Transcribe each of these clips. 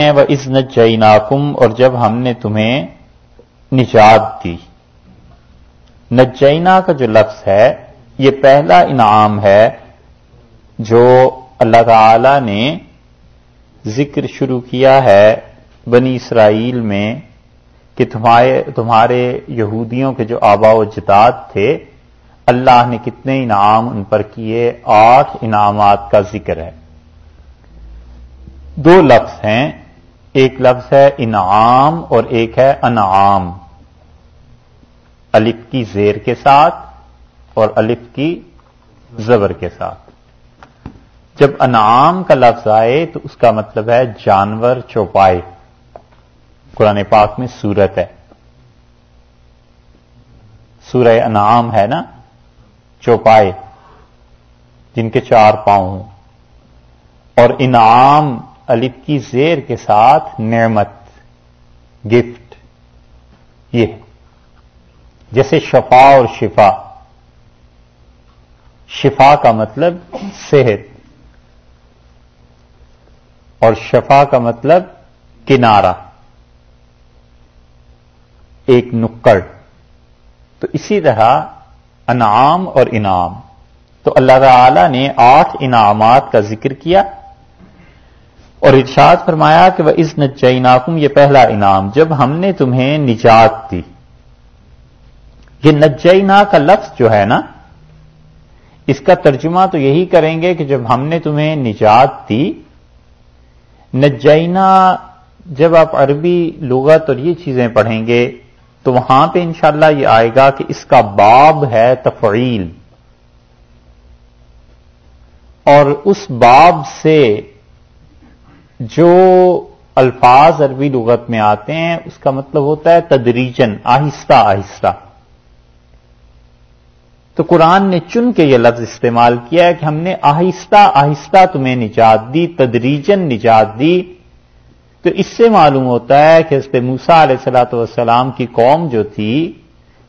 و از نجیناکم اور جب ہم نے تمہیں نجات دی۔ نجینا کا جو لفظ ہے، یہ پہلا انعام ہے جو اللہ تعالی نے ذکر شروع کیا ہے بنی اسرائیل میں کہ تمہارے تمہارے یہودیوں کے جو آبا و جداد تھے، اللہ نے کتنے انعام ان پر کیے، آٹھ انعامات کا ذکر ہے۔ دو لفظ ہیں۔ ایک لفظ ہے انعام اور ایک ہے انعام۔ الف کی زیر کے ساتھ اور الف کی زبر کے ساتھ۔ جب انعام کا لفظ آئے تو اس کا مطلب ہے جانور چوپائے قرآن پاک میں سورت ہے۔ سورہ انعام ہے نا؟ چوپائے جن کے چار پاؤں۔ ہوں اور انعام الف کی زیر کے ساتھ نعمت گفٹ یہ جیسے شفا اور شفا۔ شفا کا مطلب صحت۔ اور شفا کا مطلب کنارہ۔ ایک نکڑ۔ تو اسی طرح انعام اور انعام۔ تو اللہ تعالی نے آٹھ انعامات کا ذکر کیا۔ اور ارشاد فرمایا کہ وہ اس نجیناکم، یہ پہلا انعام، جب ہم نے تمہیں نجات دی۔ یہ نجینا کا لفظ جو ہے نا، اس کا ترجمہ تو یہی کریں گے کہ جب ہم نے تمہیں نجات دی۔ نجینا، جب آپ عربی لغت اور یہ چیزیں پڑھیں گے، تو وہاں پہ انشاءاللہ یہ آئے گا کہ اس کا باب ہے تفعیل۔ اور اس باب سے جو الفاظ عربی لغت میں آتے ہیں، اس کا مطلب ہوتا ہے تدریجن آہستہ آہستہ۔ تو قرآن نے چن کے یہ لفظ استعمال کیا ہے کہ ہم نے آہستہ آہستہ تمہیں نجات دی تدریجن نجات دی۔ تو اس سے معلوم ہوتا ہے کہ حضرت موسا علیہ السلاۃ والسلام کی قوم جو تھی،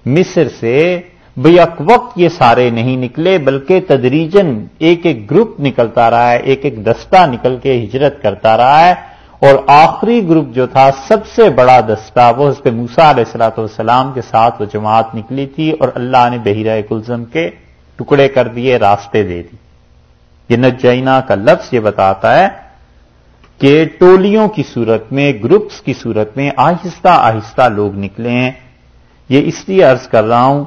مصر سے بیک وقت یہ سارے نہیں نکلے، بلکہ تدریجن ایک ایک گروپ نکلتا رہا ہے، ایک ایک دستہ نکل کے ہجرت کرتا رہا ہے۔ اور آخری گروپ جو تھا، سب سے بڑا دستہ، وہ حضرت موسا علیہ السلاۃ والسلام کے ساتھ وہ جماعت نکلی تھی اور اللہ نے بحیرہ کلزم کے ٹکڑے کر دیے، راستے دے دی۔ یہ نجینا کا لفظ یہ بتاتا ہے کہ ٹولیوں کی صورت میں، گروپس کی صورت میں آہستہ آہستہ لوگ نکلے ہیں۔ یہ اس لیے عرض کر رہا ہوں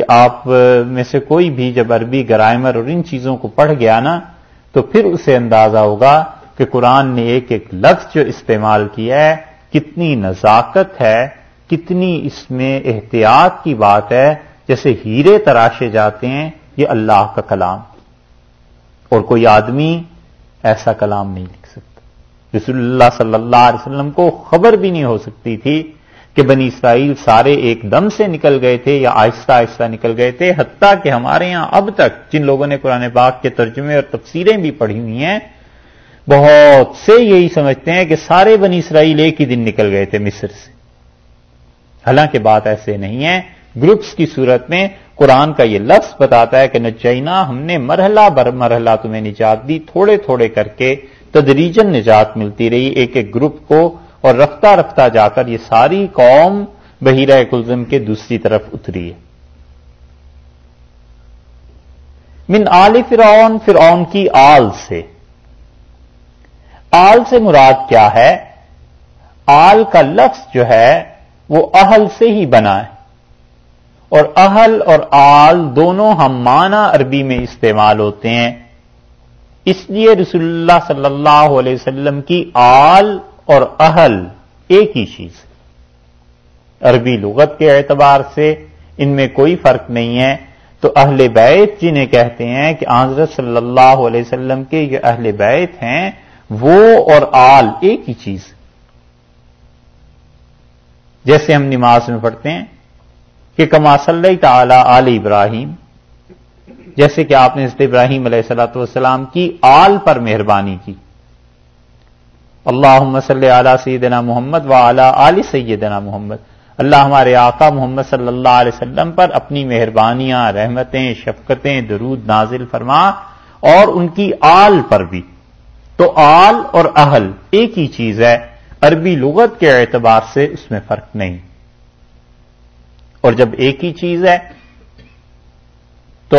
کہ آپ میں سے کوئی بھی جب عربی گرائمر اور ان چیزوں کو پڑھ گیا نا، تو پھر اسے اندازہ ہوگا کہ قرآن نے ایک ایک لفظ جو استعمال کیا ہے، کتنی نزاکت ہے، کتنی اس میں احتیاط کی بات ہے، جیسے ہیرے تراشے جاتے ہیں، یہ اللہ کا کلام۔ اور کوئی آدمی ایسا کلام نہیں لکھ سکتا۔ رسول اللہ صلی اللہ علیہ وسلم کو خبر بھی نہیں ہو سکتی تھی کہ بنی اسرائیل سارے ایک دم سے نکل گئے تھے یا آہستہ آہستہ نکل گئے تھے، حتیٰ کہ ہمارے یہاں اب تک جن لوگوں نے قرآن پاک کے ترجمے اور تفسیریں بھی پڑھی ہوئی ہیں، بہت سے یہی سمجھتے ہیں کہ سارے بنی اسرائیل ایک ہی دن نکل گئے تھے مصر سے۔ حالانکہ بات ایسے نہیں ہے، گروپس کی صورت میں قرآن کا یہ لفظ بتاتا ہے کہ نچینا ہم نے مرحلہ بر مرحلہ تمہیں نجات دی، تھوڑے تھوڑے کر کے تدریجن نجات ملتی رہی، ایک ایک گروپ کو اور رفتہ رفتہ جا کر یہ ساری قوم بحیرہ کلزم کے دوسری طرف اتری ہے۔ من آل فرعون فرعون کی آل سے۔ آل سے مراد کیا ہے؟ آل کا لفظ جو ہے، وہ اہل سے ہی بنا ہے۔ اور اہل اور آل دونوں ہم معنی عربی میں استعمال ہوتے ہیں۔ اس لیے رسول اللہ صلی اللہ علیہ وسلم کی آل اور اہل ایک ہی چیز عربی لغت کے اعتبار سے ان میں کوئی فرق نہیں ہے۔ تو اہل بیت جنہیں کہتے ہیں کہ حضرت صلی اللہ علیہ وسلم کے یہ اہل بیت ہیں، وہ اور آل ایک ہی چیز جیسے ہم نماز میں پڑھتے ہیں کہ کما صلی تعالی آل ابراہیم، جیسے کہ آپ نے حضرت ابراہیم علیہ السلاۃ والسلام کی آل پر مہربانی کی۔ اللہ صلی علی سیدنا محمد و اعلی علی سیدنا محمد۔ اللہ ہمارے آقا محمد صلی اللہ علیہ وسلم پر اپنی مہربانیاں، رحمتیں، شفقتیں درود نازل فرما اور ان کی آل پر بھی۔ تو آل اور اہل ایک ہی چیز ہے، عربی لغت کے اعتبار سے اس میں فرق نہیں۔ اور جب ایک ہی چیز ہے، تو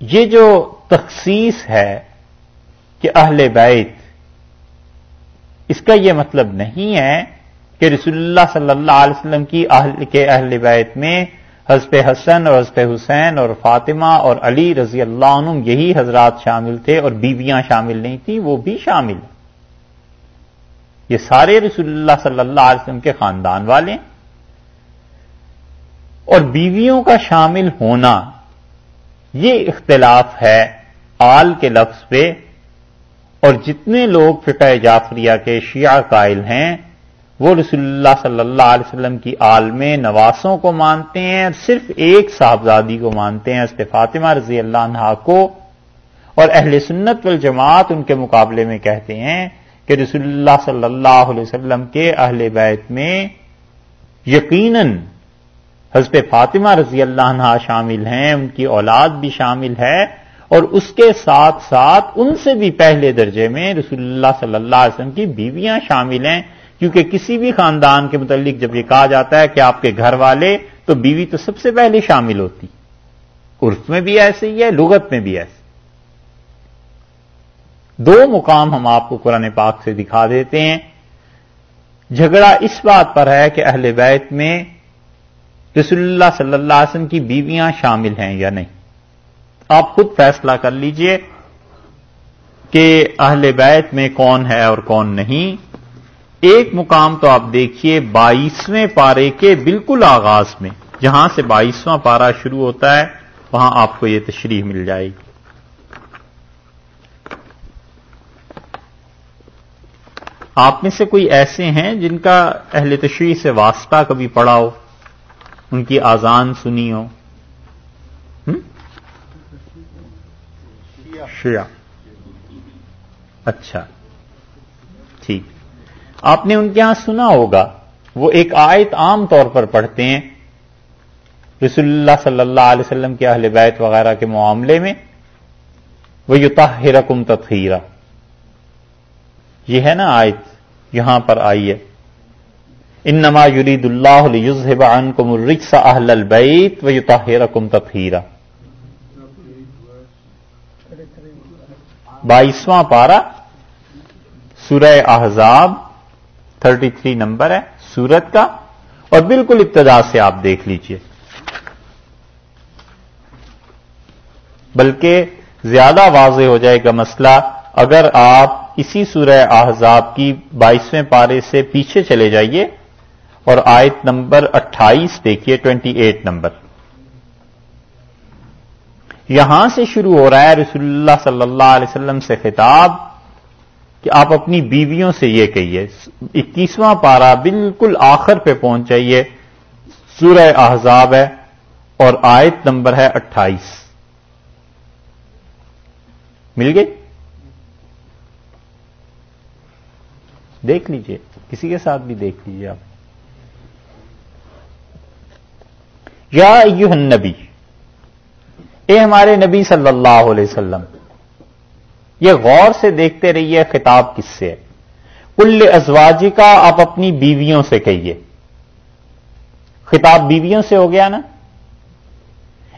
یہ جو تخصیص ہے کہ اہل بیت، اس کا یہ مطلب نہیں ہے کہ رسول اللہ صلی اللہ علیہ وسلم کی اہل، کے اہل بیت میں حضب حسن اور حضب حسین اور فاطمہ اور علی رضی اللہ عنہ یہی حضرات شامل تھے اور بیویاں شامل نہیں تھیں، وہ بھی شامل یہ سارے رسول اللہ صلی اللہ علیہ وسلم کے خاندان والے ہیں۔ اور بیویوں کا شامل ہونا، یہ اختلاف ہے آل کے لفظ پہ اور جتنے لوگ فقہ جعفریہ کے شیعہ قائل ہیں، وہ رسول اللہ صلی اللہ علیہ وسلم کی آل میں نواسوں کو مانتے ہیں، صرف ایک صاحبزادی کو مانتے ہیں است فاطمہ رضی اللہ عنہ کو۔ اور اہل سنت والجماعت ان کے مقابلے میں کہتے ہیں کہ رسول اللہ صلی اللہ علیہ وسلم کے اہل بیت میں یقیناً حضرت فاطمہ رضی اللہ عنہ شامل ہیں، ان کی اولاد بھی شامل ہے۔ اور اس کے ساتھ ساتھ ان سے بھی پہلے درجے میں رسول اللہ صلی اللہ علیہ وسلم کی بیویاں شامل ہیں۔ کیونکہ کسی بھی خاندان کے متعلق جب یہ کہا جاتا ہے کہ آپ کے گھر والے، تو بیوی تو سب سے پہلے شامل ہوتی۔ عرف میں بھی ایسے ہی ہے، لغت میں بھی ایسے۔ دو مقام ہم آپ کو قرآن پاک سے دکھا دیتے ہیں۔ جھگڑا اس بات پر ہے کہ اہل بیت میں رسول اللہ صلی اللہ علیہ وسلم کی بیویاں شامل ہیں یا نہیں۔ آپ خود فیصلہ کر لیجیے کہ اہل بیت میں کون ہے اور کون نہیں۔ ایک مقام تو آپ دیکھیے بائیسویں پارے کے بالکل آغاز میں، جہاں سے بائیسواں پارا شروع ہوتا ہے، وہاں آپ کو یہ تشریح مل جائے گی۔ آپ میں سے کوئی ایسے ہیں جن کا اہل تشریح سے واسطہ کبھی پڑا ہو، ان کی آزان سنی ہو شیا اچھا۔ ٹھیک۔ آپ نے ان کے یہاں سنا ہوگا، وہ ایک آیت عام طور پر پڑھتے ہیں۔ رسول اللہ صلی اللہ علیہ وسلم کے اہل بیت وغیرہ کے معاملے میں وہ یوتا ہرکم یہ ہے نا آیت، یہاں پر آئی ہے۔ انما یرید اللہ یوزب عنکم الرجس اہل البیت و یطہرکم تطہیرا بائیسواں پارا سورہ احزاب 33 نمبر ہے، سورت کا۔ اور بالکل ابتدا سے آپ دیکھ لیجیے۔ بلکہ زیادہ واضح ہو جائے گا مسئلہ، اگر آپ اسی سورہ احزاب کی بائیسویں پارے سے پیچھے چلے جائیے اور آیت نمبر اٹھائیس دیکھیے، ٹوینٹی ایٹ نمبر۔ یہاں سے شروع ہو رہا ہے رسول اللہ صلی اللہ علیہ وسلم سے خطاب کہ آپ اپنی بیویوں سے یہ کہیے، اکیسواں پارا بالکل آخر پہ پہنچ جائیے سورہ احزاب ہے اور آیت نمبر ہے اٹھائیس۔ مل گئی؟ دیکھ لیجیے، کسی کے ساتھ بھی دیکھ لیجیے آپ۔ یا ایوہ النبی۔ اے ہمارے نبی صلی اللہ علیہ وسلم، یہ غور سے دیکھتے رہیے خطاب کس سے کل ازواجی کا آپ اپنی بیویوں سے کہیے۔ خطاب بیویوں سے ہو گیا نا۔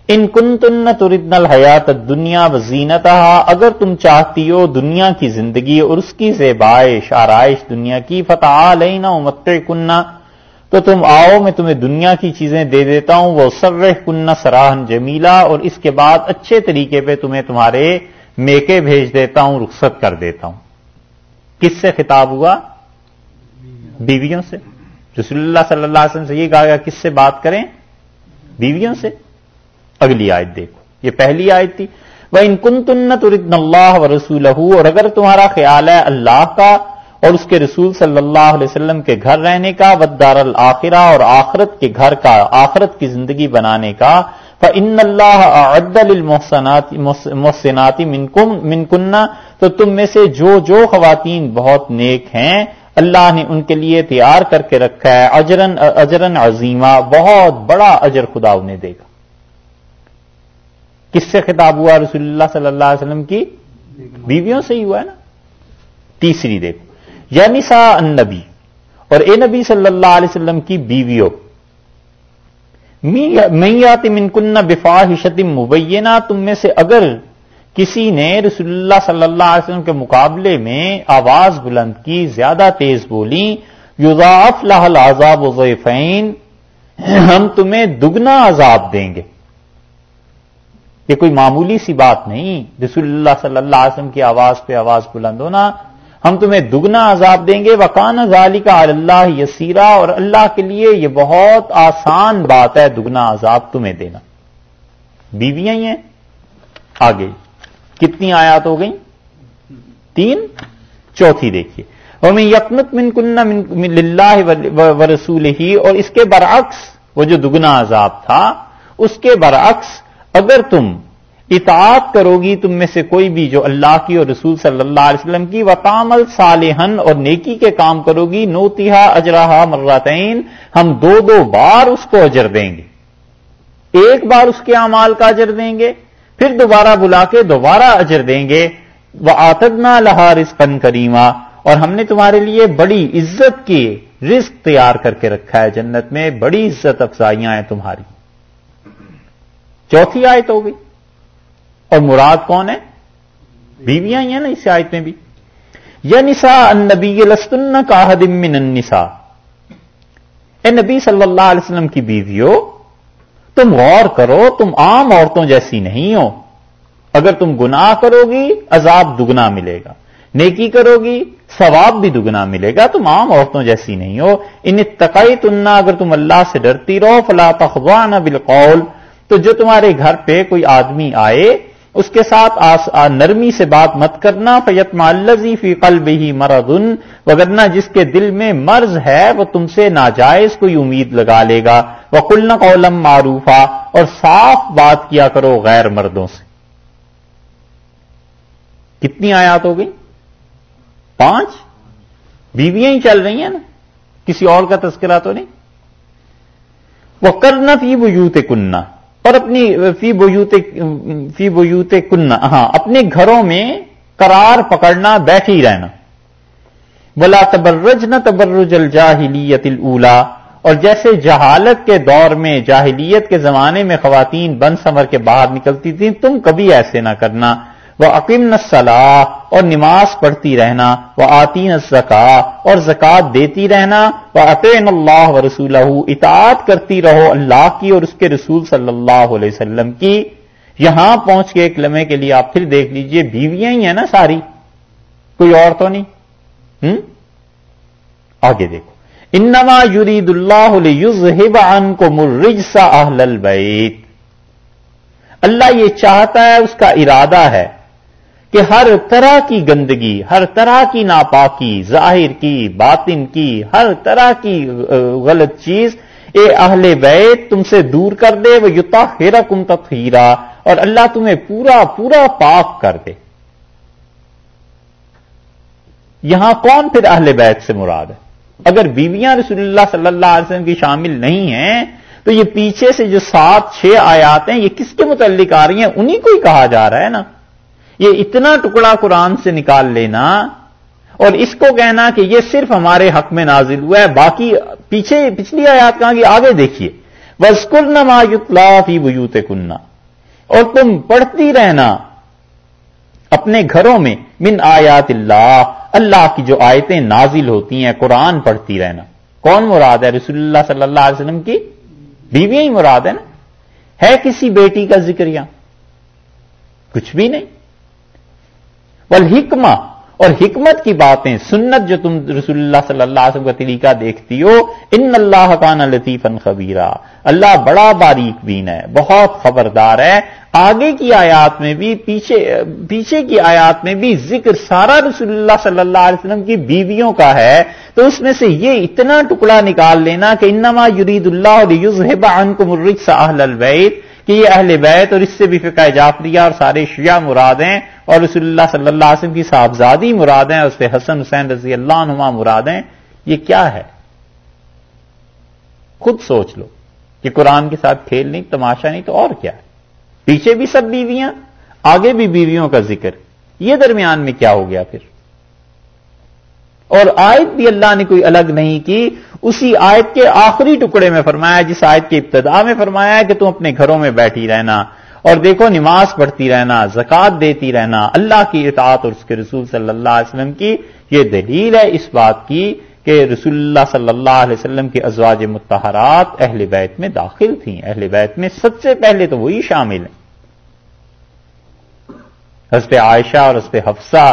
ان کن تن تردن الحیات دنیا و زینت اگر تم چاہتی ہو دنیا کی زندگی اور اس کی زیبائش آرائش دنیا کی فتح لینا امت کنہ تو تم آؤ، میں تمہیں دنیا کی چیزیں دے دیتا ہوں۔ وہ سر کن سراہن جمیلا، اور اس کے بعد اچھے طریقے پہ تمہیں تمہارے میکے بھیج دیتا ہوں، رخصت کر دیتا ہوں۔ کس سے خطاب ہوا؟ بیویوں سے۔ رسول اللہ صلی اللہ علیہ وسلم سے یہ کہا گیا، کس سے بات کریں؟ بیویوں سے۔ اگلی آیت دیکھو۔ یہ پہلی آیت تھی۔ وہ ان کن تن تردن اللہ و رسول اور اگر تمہارا خیال ہے اللہ کا اور اس کے رسول صلی اللہ علیہ وسلم کے گھر رہنے کا ودار الآخرہ اور آخرت کے گھر کا آخرت کی زندگی بنانے کا۔ ان اللہ محسناتی منکنہ تو تم میں سے جو جو خواتین بہت نیک ہیں اللہ نے ان کے لیے تیار کر کے رکھا ہے۔ اجرن اجرن عظیمہ بہت بڑا اجر خدا انہیں دے گا۔ کس سے خطاب ہوا رسول اللہ صلی اللہ علیہ وسلم کی؟ بیویوں سے ہی ہوا ہے نا۔ تیسری دیکھو۔ یا نسا النبی اور اے نبی صلی اللہ علیہ وسلم کی بیویوں میات من کن بفاحشت مبینہ، تم میں سے اگر کسی نے رسول اللہ صلی اللہ علیہ وسلم کے مقابلے میں آواز بلند کی، زیادہ تیز بولی یوزاف لاہ العذاب وضیفین ہم تمہیں دگنا عذاب دیں گے۔ یہ کوئی معمولی سی بات نہیں، رسول اللہ صلی اللہ علیہ وسلم کی آواز پہ آواز بلند ہونا ہم تمہیں دگنا عذاب دیں گے وکان ظالی کا اللہ یسیرا اور اللہ کے لیے یہ بہت آسان بات ہے دگنا عذاب تمہیں دینا۔ بیویاں ہی ہیں۔ آگے، کتنی آیات ہو گئیں؟ تین۔ چوتھی دیکھیے۔ اور میں یقنت من کن و رسول ہی اور اس کے برعکس وہ جو دگنا عذاب تھا، اس کے برعکس اگر تم اطاعت کرو گی تم میں سے کوئی بھی جو اللہ کی اور رسول صلی اللہ علیہ وسلم کی وکامل صالحن اور نیکی کے کام کرو گی نوتیہ اجراہ مراتین ہم دو دو بار اس کو اجر دیں گے۔ ایک بار اس کے اعمال کا اجر دیں گے، پھر دوبارہ بلا کے دوبارہ اجر دیں گے۔ وہ آتدنا لہا رزقن کریما، اور ہم نے تمہارے لیے بڑی عزت کی رزق تیار کر کے رکھا ہے جنت میں، بڑی عزت افزائیاں ہیں تمہاری۔ چوتھی آیت ہو گئی۔ اور مراد کون ہے بیویاں ہی ہیں نا اس آیت میں بھی۔ یا نسا النبی لستن کا من النساء۔ اے نبی صلی اللہ علیہ وسلم کی بیویوں تم غور کرو، تم عام عورتوں جیسی نہیں ہو۔ اگر تم گناہ کرو گی، عذاب دگنا ملے گا۔ نیکی کرو گی، ثواب بھی دگنا ملے گا۔ تم عام عورتوں جیسی نہیں ہو۔ ان تقئی تننا اگر تم اللہ سے ڈرتی رہو، فلا تخوان بالقول۔ تو جو تمہارے گھر پہ کوئی آدمی آئے اس کے ساتھ آس آ نرمی سے بات مت کرنا فیت مالزی فی قلب ہی مردن وگرنا جس کے دل میں مرض ہے، وہ تم سے ناجائز کوئی امید لگا لے گا۔ وہ کلن قولم معروفہ اور صاف بات کیا کرو غیر مردوں سے۔ کتنی آیات ہو گئی؟ پانچ؟ بیویاں ہی چل رہی ہیں نا؟ کسی اور کا تذکرہ تو نہیں؟ وہ کرنا فی بجوت کنہ اور اپنی فی بوتے فی بوتے کننا ہاں اپنے گھروں میں قرار پکڑنا بیٹھ ہی رہنا۔ بلا تبرج نہ تبرج الجاہلیت الا اور جیسے جہالت کے دور میں، جاہلیت کے زمانے میں خواتین بن سمر کے باہر نکلتی تھیں، تم کبھی ایسے نہ کرنا۔ وہ عقیم اور نماز پڑھتی رہنا وہ آتی زکا اور زکات دیتی رہنا وہ عطین اللہ و رسول اطاعت کرتی رہو اللہ کی اور اس کے رسول صلی اللہ علیہ وسلم کی۔ یہاں پہنچ کے ایک لمحے کے لیے آپ پھر دیکھ لیجیے، بیویاں ہی ہیں نا ساری۔ کوئی اور تو نہیں؟ ہم؟ آگے دیکھو۔ انما یرید اللہ کو مرجسا اہل البیت اللہ یہ چاہتا ہے، اس کا ارادہ ہے۔ کہ ہر طرح کی گندگی، ہر طرح کی ناپاکی، ظاہر کی، باطن کی، ہر طرح کی غلط چیز، اے اہل بیت، تم سے دور کر دے وہ یوتا ہیرا کم تک اور اللہ تمہیں پورا پورا پاک کر دے۔ یہاں کون پھر اہل بیت سے مراد ہے؟ اگر بیویاں رسول اللہ صلی اللہ علیہ وسلم کی شامل نہیں ہیں، تو یہ پیچھے سے جو سات، چھ آیات ہیں، یہ کس کے متعلق آ رہی ہیں؟ انہی کو ہی کہا جا رہا ہے نا۔ یہ اتنا ٹکڑا قرآن سے نکال لینا اور اس کو کہنا کہ یہ صرف ہمارے حق میں نازل ہوا ہے، باقی پیچھے پچھلی آیات کہاں کی آگے دیکھیے۔ وسکل نما فی بوتے کننا اور تم پڑھتی رہنا اپنے گھروں میں من آیات اللہ۔ اللہ کی جو آیتیں نازل ہوتی ہیں، قرآن پڑھتی رہنا۔ کون مراد ہے؟ رسول اللہ صلی اللہ علیہ وسلم کی بیوی ہی مراد ہے نا؟ ہے کسی بیٹی کا ذکر یہاں؟ کچھ بھی نہیں۔ والحکمہ۔ اور حکمت کی باتیں، سنت جو تم رسول اللہ صلی اللہ علیہ وسلم کا طریقہ دیکھتی ہو، ان اللہ کان لطیف خبیرہ اللہ بڑا باریک بین ہے، بہت خبردار ہے۔ آگے کی آیات میں بھی، پیچھے پیچھے کی آیات میں بھی ذکر سارا رسول اللہ صلی اللہ علیہ وسلم کی بیویوں کا ہے۔ تو اس میں سے یہ اتنا ٹکڑا نکال لینا کہ انما یرید اللہ اور کو مرک اہل البیت۔ کہ یہ اہل بیت اور اس سے بھی فقہ جعفریہ اور سارے شیعہ مراد ہیں اور رسول اللہ صلی اللہ علیہ وسلم کی صاحبزادی مراد ہیں اس سے حسن حسین رضی اللہ عنہ مراد ہیں یہ کیا ہے؟ خود سوچ لو کہ قرآن کے ساتھ کھیل نہیں، تماشا نہیں، تو اور کیا ہے؟ پیچھے بھی سب بیویاں، آگے بھی بیویوں کا ذکر، یہ درمیان میں کیا ہو گیا پھر؟ اور آیت بھی اللہ نے کوئی الگ نہیں کی، اسی آیت کے آخری ٹکڑے میں فرمایا، جس آیت کے ابتدا میں فرمایا ہے کہ تم اپنے گھروں میں بیٹھی رہنا، اور دیکھو نماز پڑھتی رہنا زکات دیتی رہنا، اللہ کی اطاعت اور اس کے رسول صلی اللہ علیہ وسلم کی، یہ دلیل ہے اس بات کی کہ رسول اللہ صلی اللہ علیہ وسلم کی ازواج متحرات اہل بیت میں داخل تھیں۔ اہل بیت میں سب سے پہلے تو وہی شامل ہیں۔ حضرت عائشہ اور حضرت حفصہ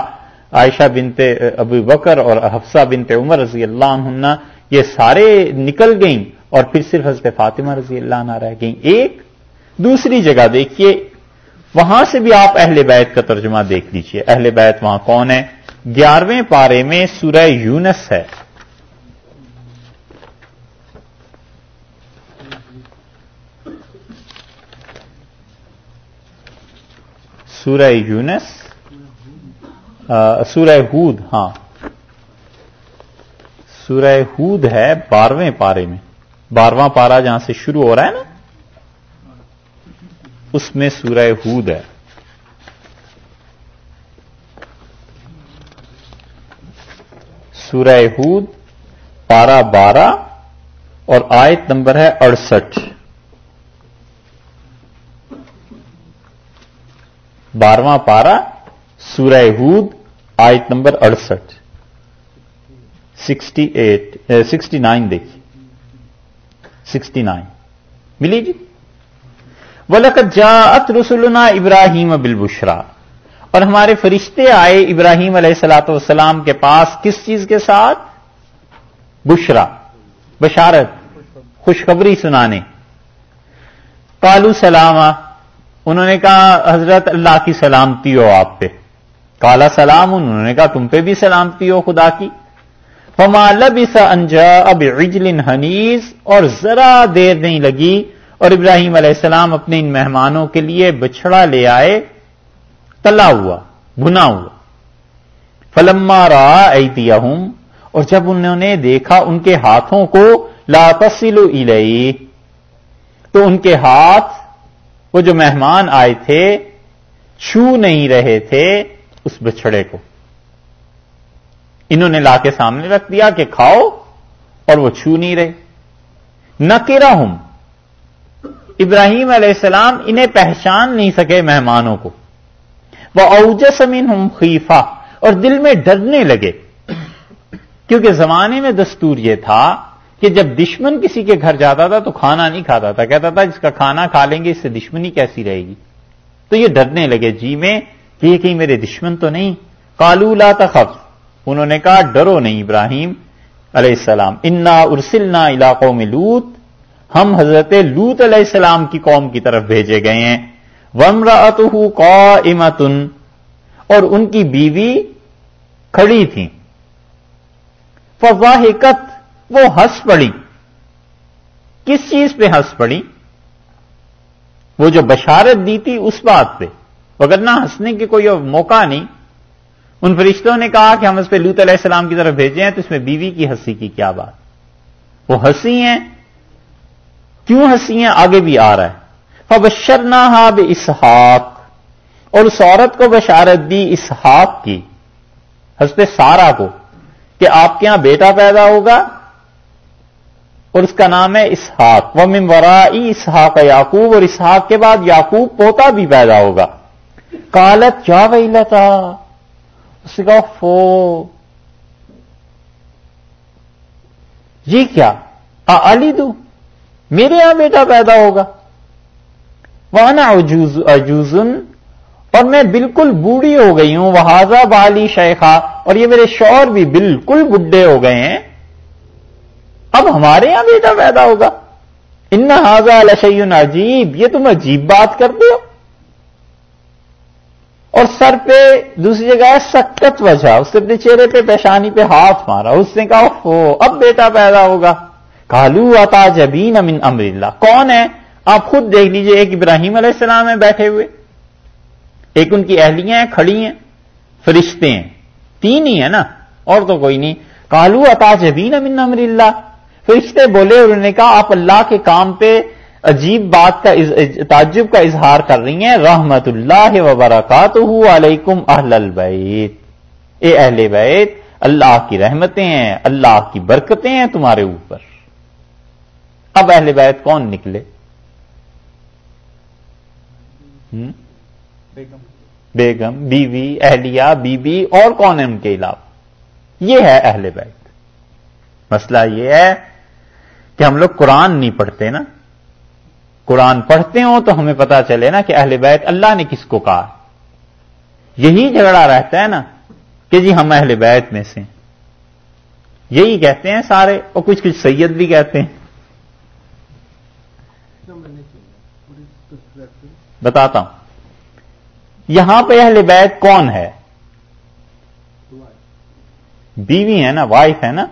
عائشہ بنت ابو بکر اور حفصہ بنت عمر رضی اللہ عنہ یہ سارے نکل گئیں اور پھر صرف حضرت فاطمہ رضی اللہ عنہ رہ گئیں۔ ایک دوسری جگہ دیکھیے، وہاں سے بھی آپ اہل بیت کا ترجمہ دیکھ لیجیے۔ اہل بیت وہاں کون ہے گیارہویں پارے میں سورہ یونس ہے۔ سورہ یونس سورہ ہود ہاں۔ سورہ ہود ہے بارہویں پارے میں۔ بارہواں پارا جہاں سے شروع ہو رہا ہے نا، اس میں سورہ ہود ہے۔ سورہ ہود پارا بارہ، اور آیت نمبر ہے اڑسٹھ۔ بارواں پارا سورہ ہود آیت نمبر اڑسٹھ۔ سکسٹی ایٹ سکسٹی نائن دیکھیے۔ Sixty nine. ملی جی؟ ولقت جاءت رسولنا ابراہیم بالبشرا اور ہمارے فرشتے آئے ابراہیم علیہ السلاۃ والسلام کے پاس کس چیز کے ساتھ؟ بشرا، بشارت، خوشخبری سنانے۔ کالو سلامہ انہوں نے کہا، حضرت اللہ کی سلامتی ہو آپ پہ۔ کالا سلام، انہوں نے کہا تم پہ بھی سلامتی ہو خدا کی؟ فما لبس انجا اب عجل حنیز، اور ذرا دیر نہیں لگی، اور ابراہیم علیہ السلام اپنے ان مہمانوں کے لیے بچڑا لے آئے، تلا ہوا بنا ہوا۔ فلما را ایتیہم اور جب انہوں نے دیکھا ان کے ہاتھوں کو، لا تصل الی تو ان کے ہاتھ، وہ جو مہمان آئے تھے، چھو نہیں رہے تھے اس بچڑے کو۔ انہوں نے لا کے سامنے رکھ دیا کہ کھاؤ اور وہ چھو نہیں رہے۔ نہ کرا ہوں ابراہیم علیہ السلام انہیں پہچان نہیں سکے مہمانوں کو۔ وہ اوجسمین ہوں خیفہ اور دل میں ڈرنے لگے۔ کیونکہ زمانے میں دستور یہ تھا کہ جب دشمن کسی کے گھر جاتا تھا تو کھانا نہیں کھاتا تھا۔ کہتا تھا، جس کا کھانا کھا لیں گے، اس سے دشمنی کیسی رہے گی؟ تو یہ ڈرنے لگے جی میں کہ یہ کہیں میرے دشمن تو نہیں۔ کالو لا تخف۔ انہوں نے کہا، ڈرو نہیں ابراہیم علیہ السلام۔ انا ارسلنا علاقوں میں لوت ہم حضرت لوت علیہ السلام کی قوم کی طرف بھیجے گئے ہیں۔ ومرات کو اور ان کی بیوی کھڑی تھی فواہکت وہ ہنس پڑی۔ کس چیز پہ ہنس پڑی؟ وہ جو بشارت دی تھی اس بات پہ۔ اگر نہ ہنسنے کی کوئی موقع نہیں۔ ان فرشتوں نے کہا کہ ہم اس پہ لوت علیہ السلام کی طرف بھیجے ہیں تو اس میں بیوی کی ہنسی کی کیا بات۔ وہ ہنسی ہیں۔ کیوں ہنسی ہیں؟ آگے بھی آ رہا ہے۔ فبشر نہ اسحاق اور اس عورت کو بشارت دی اسحاق کی حسب سارا کو، کہ آپ کے یہاں بیٹا پیدا ہوگا۔ اور اس کا نام ہے اسحاق۔ و ممورائی اسحاق یعقوب، اور اسحاق کے بعد یعقوب پوتا بھی پیدا ہوگا۔ کالت کیا ویلتا، اس کا فو. یہ کیا؟ علی دو، میرے یہاں بیٹا پیدا ہوگا۔ وانا اجوزن اور میں بالکل بوڑھی ہو گئی ہوں۔ وہ بالی شیخا، اور یہ میرے شور بھی بالکل بڈھے ہو گئے ہیں۔ اب ہمارے یہاں بیٹا پیدا ہوگا۔ ان حاضا لشعین عجیب یہ تم عجیب بات کرتے ہو؟ اور سر پہ دوسری جگہ ہے سکت وجہ۔ اس نے اپنے چہرے پہ پیشانی پہ ہاتھ مارا۔ اس نے کہا ہو اب بیٹا پیدا ہوگا۔ کالو اتا جبین امن امر اللہ۔ کون ہے؟ آپ خود دیکھ لیجیے، ایک ابراہیم علیہ السلام ہے بیٹھے ہوئے۔ ایک ان کی اہلیاں ہیں، کھڑی ہیں، فرشتے ہیں۔ تین ہی ہیں نا، اور تو کوئی نہیں۔ کالو اتا جبین امن امر اللہ۔ فرشتے بولے اور انہوں نے کہا، آپ اللہ کے کام پہ عجیب بات کا تعجب کا اظہار کر رہی ہیں۔ رحمت اللہ وبرکاتہ علیکم اہل البیت۔ اے اہل بیت، اللہ کی رحمتیں ہیں، اللہ کی برکتیں ہیں تمہارے اوپر۔ اب اہل بیت کون نکلے؟ بیگم۔ بیوی، اہلیہ بی بی اور کون ہے ان کے علاوہ؟ یہ ہے اہل بیت۔ مسئلہ یہ ہے کہ ہم لوگ قرآن نہیں پڑھتے نا۔ قرآن پڑھتے ہوں تو ہمیں پتا چلے نا کہ اہل بیت اللہ نے کس کو کہا۔ یہی جھگڑا رہتا ہے نا کہ جی ہم اہل بیت میں سے۔ یہی کہتے ہیں سارے اور کچھ کچھ سید بھی کہتے ہیں۔ بتاتا ہوں۔ یہاں پہ اہل بیت کون ہے؟ بیوی ہے نا وائف ہے نا۔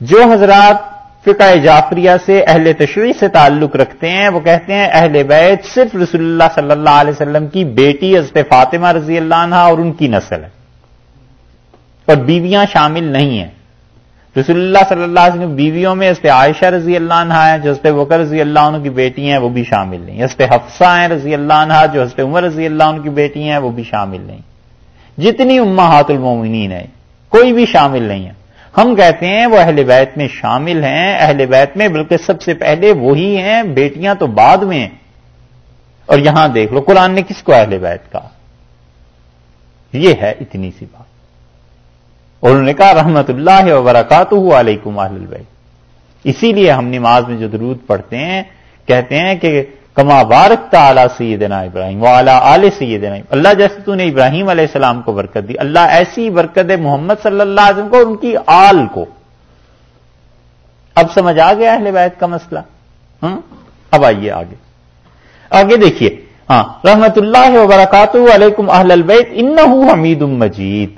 جو حضرات فقہ جعفریہ سے اہل تشریح سے تعلق رکھتے ہیں۔ وہ کہتے ہیں، اہل بیت صرف رسول اللہ صلی اللہ علیہ وسلم کی بیٹی حضرت فاطمہ رضی اللہ عنہ اور ان کی نسل ہے۔ اور بیویاں شامل نہیں ہیں۔ رسول اللہ صلی اللہ علیہ وسلم بیویوں میں حضرت عائشہ رضی اللہ عنہ ہے جو حضرت وکر رضی اللہ عنہ کی بیٹی ہیں، وہ بھی شامل نہیں۔ حضرت حفصہ ہیں رضی اللہ عنہ، جو حضرت عمر رضی اللہ عنہ کی بیٹی ہیں، وہ بھی شامل نہیں۔ جتنی امہات المومنین ہیں، کوئی بھی شامل نہیں ہے۔ ہم کہتے ہیں وہ اہل بیت میں شامل ہیں، اہل بیت میں بلکہ سب سے پہلے وہی ہیں، بیٹیاں تو بعد میں ہیں۔ اور یہاں دیکھ لو، قرآن نے کس کو اہل بیت کہا؟ یہ ہے اتنی سی بات۔ اور انہوں نے کہا، رحمت اللہ وبرکاتہ علیکم اہل البیت۔ اسی لیے ہم نماز میں جو درود پڑھتے ہیں، کہتے ہیں کہ کما بارک تعالی سیدنا ابراہیم وہ علیہ سید اللہ جیسے تو نے ابراہیم علیہ السلام کو برکت دی۔ اللہ ایسی برکت ہے محمد صلی اللہ علیہ وسلم کو ان کی آل کو۔ اب سمجھ آ گیا اہل بیت کا مسئلہ؟ ہاں اب آئیے آگے۔ آگے دیکھیے۔ ہاں رحمت اللہ وبرکاتہ علیکم اہل البیت۔ ان حمید مجید۔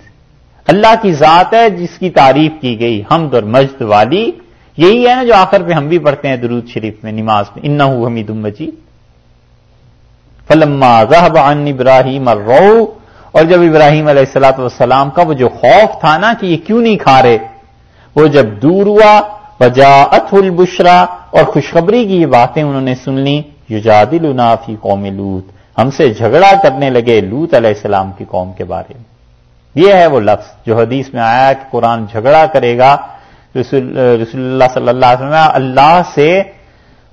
اللہ کی ذات ہے جس کی تعریف کی گئی، حمد اور مجد والی۔ یہی ہے نا جو آخر پہ ہم بھی پڑھتے ہیں درود شریف میں، نماز میں۔ ان حمید مجید۔ فلما ذهب عن ابراہیم الرو اور جب ابراہیم علیہ السلاۃ والسلام کا وہ جو خوف تھا نا کہ یہ کیوں نہیں کھا رہے، وہ جب دور ہوا وجا البشرا، اور خوشخبری کی یہ باتیں انہوں نے سن لی یو فی قوم لوت ہم سے جھگڑا کرنے لگے لوت علیہ السلام کی قوم کے بارے میں۔ یہ ہے وہ لفظ جو حدیث میں آیا کہ قرآن جھگڑا کرے گا، رسول رسول اللہ صلی اللہ علیہ وسلم اللہ سے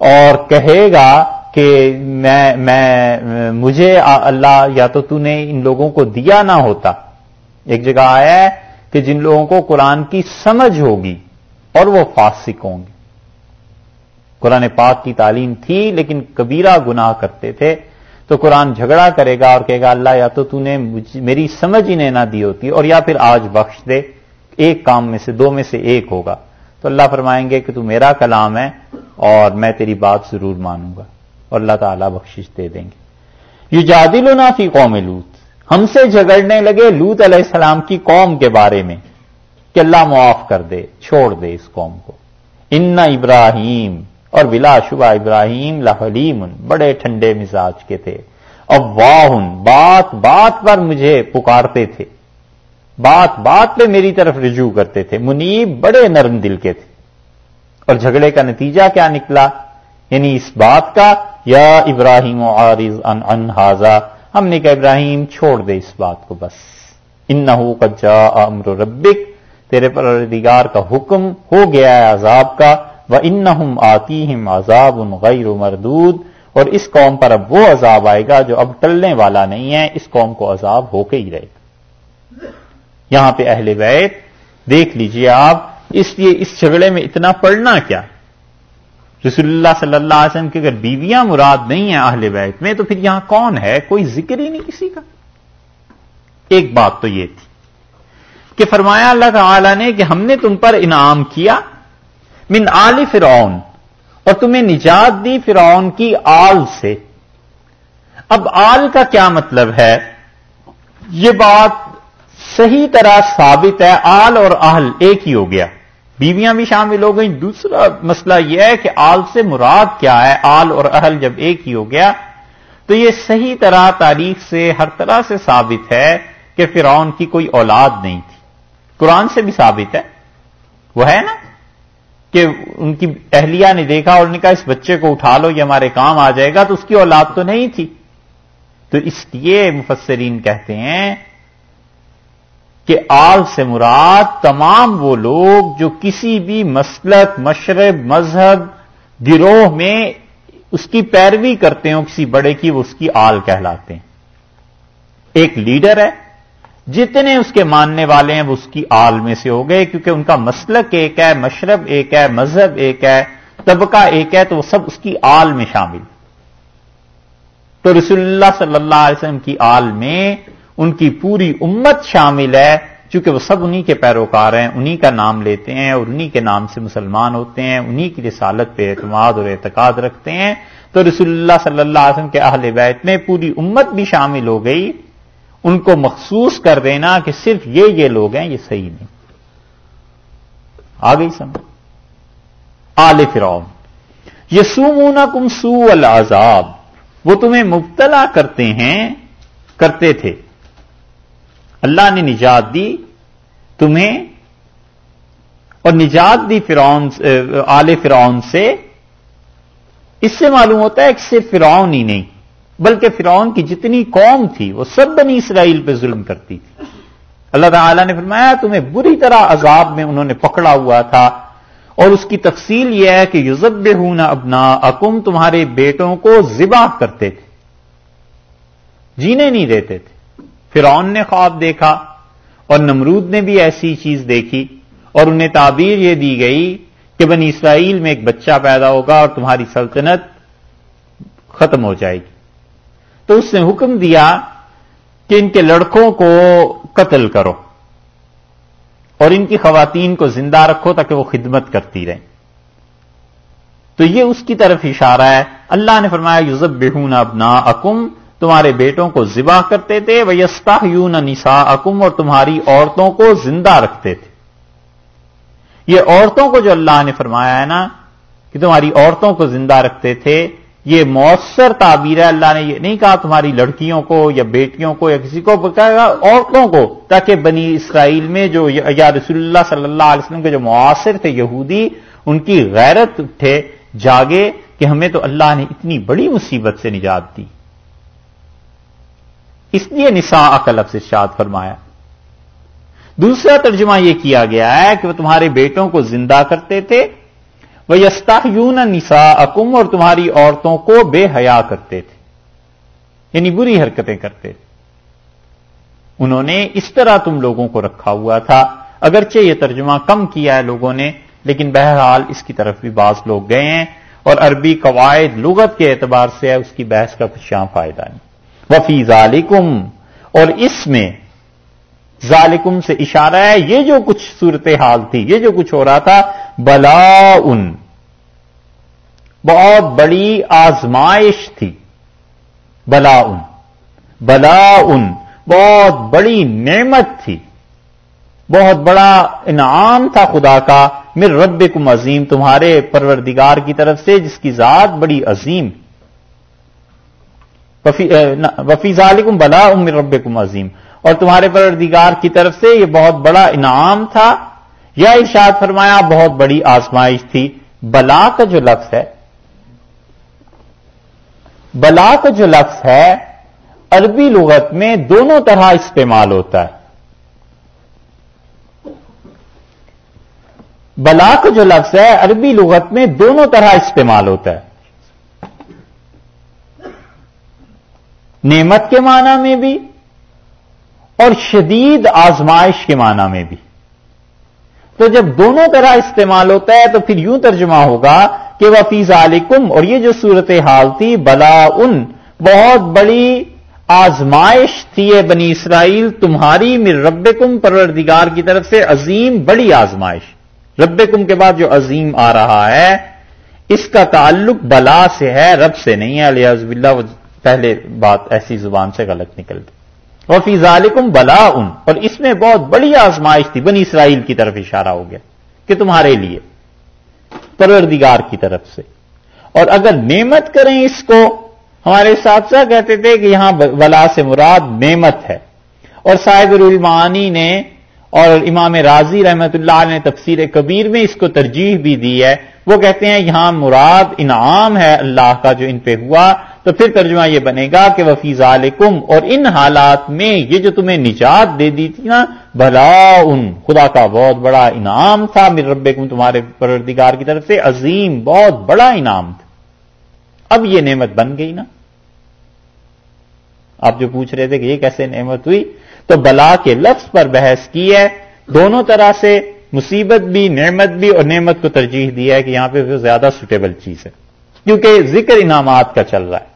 اور کہے گا کہ میں میں، مجھے اللہ یا تو تو نے ان لوگوں کو دیا نہ ہوتا۔ ایک جگہ آیا ہے کہ جن لوگوں کو قرآن کی سمجھ ہوگی اور وہ فاسق ہوں گے۔ قرآن پاک کی تعلیم تھی لیکن کبیرہ گناہ کرتے تھے۔ تو قرآن جھگڑا کرے گا اور کہے گا اللہ یا تو نے میری سمجھ ہی نہ دی ہوتی اور یا پھر آج بخش دے۔ ایک کام میں سے دو میں سے ایک ہوگا۔ تو اللہ فرمائیں گے کہ تو میرا کلام ہے اور میں تیری بات ضرور مانوں گا۔ اور اللہ تعالیٰ بخشش دے دیں گے۔ یہ جادل فی قوم لوت ہم سے جھگڑنے لگے لوت علیہ السلام کی قوم کے بارے میں، کہ اللہ معاف کر دے، چھوڑ دے اس قوم کو۔ ان ابراہیم، اور بلا شبہ ابراہیم لحلیم، بڑے ٹھنڈے مزاج کے تھے۔ اب واہ بات بات پر مجھے پکارتے تھے۔ بات بات پہ میری طرف رجوع کرتے تھے۔ منیب بڑے نرم دل کے تھے۔ اور جھگڑے کا نتیجہ کیا نکلا؟ یعنی اس بات کا یا ابراہیم و عارض ان انہذا ہم نے کہا ابراہیم چھوڑ دے اس بات کو بس۔ ان جا امر ربک، تیرے پردگار کا حکم ہو گیا ہے عذاب کا۔ وہ ان آتی ہم عذاب ان غیر مردود۔ اور اس قوم پر اب وہ عذاب آئے گا جو اب ٹلنے والا نہیں ہے، اس قوم کو عذاب ہو کے ہی رہے گا۔ یہاں پہ اہل بیت، دیکھ لیجیے آپ، اس لیے اس جھگڑے میں اتنا پڑھنا کیا؟ رسول اللہ صلی اللہ علیہ وسلم کی اگر بیویاں مراد نہیں ہیں اہل بیت میں، تو پھر یہاں کون ہے؟ کوئی ذکر ہی نہیں کسی کا۔ ایک بات تو یہ تھی کہ فرمایا اللہ تعالی نے کہ ہم نے تم پر انعام کیا من آل فرعون اور تمہیں نجات دی فرعون کی آل سے۔ اب آل کا کیا مطلب ہے؟ یہ بات صحیح طرح ثابت ہے، آل اور اہل ایک ہی ہو گیا۔ بیویاں بھی شامل ہو گئیں۔ دوسرا مسئلہ یہ ہے کہ آل سے مراد کیا ہے؟ آل اور اہل جب ایک ہی ہو گیا، تو یہ صحیح طرح تاریخ سے ہر طرح سے ثابت ہے کہ فرعون کی کوئی اولاد نہیں تھی۔ قرآن سے بھی ثابت ہے۔ وہ ہے نا کہ ان کی اہلیہ نے دیکھا اور نے کہا، اس بچے کو اٹھا لو، یہ ہمارے کام آ جائے گا، تو اس کی اولاد تو نہیں تھی۔ تو اس لیے مفسرین کہتے ہیں کہ آل سے مراد تمام وہ لوگ جو کسی بھی مسلک مشرب مذہب، گروہ میں اس کی پیروی کرتے ہوں کسی بڑے کی وہ اس کی آل کہلاتے ہیں۔ ایک لیڈر ہے، جتنے اس کے ماننے والے ہیں وہ اس کی آل میں سے ہو گئے، کیونکہ ان کا مسلک ایک ہے مشرب ایک ہے، مذہب ایک ہے، طبقہ ایک ہے، تو وہ سب اس کی آل میں شامل۔ تو رسول اللہ صلی اللہ علیہ وسلم کی آل میں ان کی پوری امت شامل ہے، چونکہ وہ سب انہی کے پیروکار ہیں، انہی کا نام لیتے ہیں اور انہی کے نام سے مسلمان ہوتے ہیں، انہی کی رسالت پہ اعتماد اور اعتقاد رکھتے ہیں۔ تو رسول اللہ صلی اللہ علیہ وسلم کے اہل بیت میں پوری امت بھی شامل ہو گئی۔ ان کو مخصوص کر دینا کہ صرف یہ یہ لوگ ہیں، یہ صحیح نہیں۔ آ گئی سمجھ۔ آل فرعون۔ یہ سو کم سو العذاب۔ وہ تمہیں مبتلا کرتے ہیں، کرتے تھے۔ اللہ نے نجات دی، تمہیں اور نجات دی فرعون آل فرعون سے۔ اس سے معلوم ہوتا ہے کہ صرف فرعون ہی نہیں، بلکہ فرعون کی جتنی قوم تھی، وہ سب بنی اسرائیل پہ ظلم کرتی تھی۔ اللہ تعالی نے فرمایا، تمہیں بری طرح عذاب میں انہوں نے پکڑا ہوا تھا۔ اور اس کی تفصیل یہ ہے کہ یوزب ہوں ابنا اکم تمہارے بیٹوں کو ذبح کرتے تھے، جینے نہیں دیتے تھے۔ فرعون نے خواب دیکھا اور نمرود نے بھی ایسی چیز دیکھی اور انہیں تعبیر یہ دی گئی کہ بنی اسرائیل میں ایک بچہ پیدا ہوگا اور تمہاری سلطنت ختم ہو جائے گی۔ تو اس نے حکم دیا کہ ان کے لڑکوں کو قتل کرو اور ان کی خواتین کو زندہ رکھو تاکہ وہ خدمت کرتی رہیں۔ تو یہ اس کی طرف اشارہ ہے۔ اللہ نے فرمایا یوزب بےحون ابنا اکم تمہارے بیٹوں کو ذبح کرتے تھے وہ یستا یون نسا اکم اور تمہاری عورتوں کو زندہ رکھتے تھے۔ یہ عورتوں کو جو اللہ نے فرمایا ہے نا، کہ تمہاری عورتوں کو زندہ رکھتے تھے، یہ مؤثر تعبیر ہے۔ اللہ نے یہ نہیں کہا تمہاری لڑکیوں کو یا بیٹیوں کو یا کسی کو کہا عورتوں کو، تاکہ بنی اسرائیل میں جو یا رسول اللہ صلی اللہ علیہ وسلم کے جو معاصر تھے، یہودی، ان کی غیرت اٹھے، جاگے کہ ہمیں تو اللہ نے اتنی بڑی مصیبت سے نجات دی۔ اس لیے نسا اکلب سے شاد فرمایا۔ دوسرا ترجمہ یہ کیا گیا ہے کہ وہ تمہارے بیٹوں کو زندہ کرتے تھے۔ وہ یستا یون نسا اکم اور تمہاری عورتوں کو بے حیا کرتے تھے۔ یعنی بری حرکتیں کرتے تھے۔ انہوں نے اس طرح تم لوگوں کو رکھا ہوا تھا۔ اگرچہ یہ ترجمہ کم کیا ہے لوگوں نے، لیکن بہرحال اس کی طرف بھی بعض لوگ گئے ہیں۔ اور عربی قواعد لغت کے اعتبار سے ہے، اس کی بحث کا کچھ یہاں فائدہ نہیں۔ وفی ذالکم، اور اس میں ذالکم سے اشارہ ہے، یہ جو کچھ صورت حال تھی، یہ جو کچھ ہو رہا تھا بلا ان بہت بڑی آزمائش تھی بلا ان بلا ان بہت بڑی نعمت تھی۔ بہت بڑا انعام تھا خدا کا مر رب کم عظیم، تمہارے پروردگار کی طرف سے، جس کی ذات بڑی عظیم۔ وفی ذالکم بلا ام رب عظیم۔ اور تمہارے پروردگار کی طرف سے یہ بہت بڑا انعام تھا۔ یا ارشاد فرمایا، بہت بڑی آزمائش تھی۔ بلا کا جو لفظ ہے بلا کا جو لفظ ہے، عربی لغت میں دونوں طرح استعمال ہوتا ہے۔ بلا کا جو لفظ ہے، عربی لغت میں دونوں طرح استعمال ہوتا ہے۔ نعمت کے معنی میں بھی اور شدید آزمائش کے معنی میں بھی۔ تو جب دونوں طرح استعمال ہوتا ہے تو پھر یوں ترجمہ ہوگا کہ وہ فیض علیکم اور یہ جو صورت حال تھی بلا ان بہت بڑی آزمائش تھی بنی اسرائیل، تمہاری مر رب کم پروردگار کی طرف سے عظیم بڑی آزمائش۔ رب کم کے بعد جو عظیم آ رہا ہے، اس کا تعلق بلا سے ہے، رب سے نہیں ہے، علیہ اللہ پہلے بات ایسی زبان سے غلط نکل گئی اور فی ذالکم بلا ان اور اس میں بہت بڑی آزمائش تھی، بنی اسرائیل کی طرف اشارہ ہو گیا کہ تمہارے لیے، پروردگار کی طرف سے۔ اور اگر نعمت کریں اس کو، ہمارے ساتھ کہتے تھے کہ یہاں بلا سے مراد نعمت ہے۔ اور صاحب المعانی نے اور امام راضی رحمت اللہ نے تفسیر کبیر میں اس کو ترجیح بھی دی ہے وہ کہتے ہیں یہاں مراد انعام ہے اللہ کا جو ان پہ ہوا، تو پھر ترجمہ یہ بنے گا کہ وفیز علیکم اور ان حالات میں یہ جو تمہیں نجات دے دی تھی نا بھلا ان خدا کا بہت بڑا انعام تھا میر رب تمہارے پروردگار کی طرف سے عظیم، بہت بڑا انعام تھا۔ اب یہ نعمت بن گئی نا۔ آپ جو پوچھ رہے تھے کہ یہ کیسے نعمت ہوئی، تو بلا کے لفظ پر بحث کی ہے، دونوں طرح سے مصیبت بھی، نعمت بھی اور نعمت کو ترجیح دیا ہے کہ یہاں پہ زیادہ سوٹیبل چیز ہے۔ کیونکہ ذکر انعامات کا چل رہا ہے۔